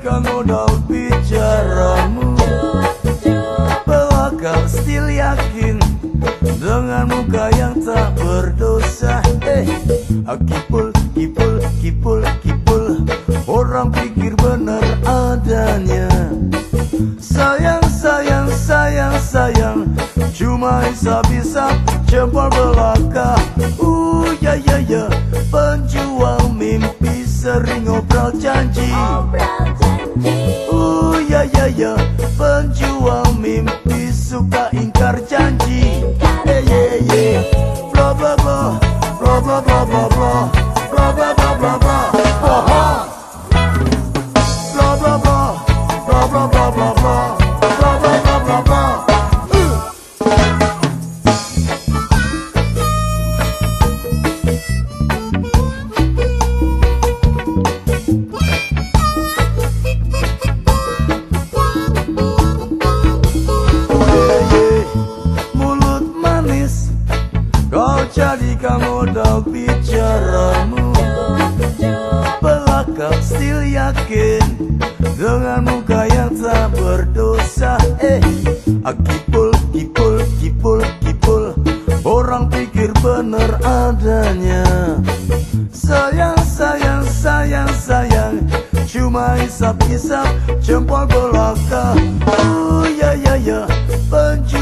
ketika nodal bicaramu pelakal still yakin dengan muka yang tak berdosa. Eh, ah, kipul, kipul, kipul, kipul. Orang pikir benar adanya. Sayang, sayang, sayang, sayang. Cuma bisa-bisa jempol belaka. Uh, ya, ya, ya, penjara ya, ya, ya Penjual mimpi suka ingkar janji. Eh, ye, ye Blah, blah, blah Blah, blah, blah, blah, blah Blah, jadikan modal bicaramu. Belakang still yakin Dengan muka yang tak berdosa. Eh, kipul, kipul, kipul, kipul. Orang pikir bener adanya. Sayang, sayang, sayang, sayang. Cuma isap-isap jempol belaka. Oh ya ya ya. Penjual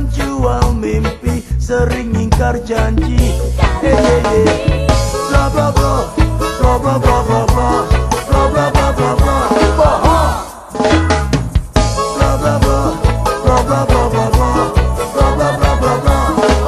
menjual mimpi Sering ingkar janji. Eh eh eh, blah blah blah, blah blah blah blah blah, blah blah blah blah blah, blah blah blah, blah blah blah blah blah, blah blah blah blah blah.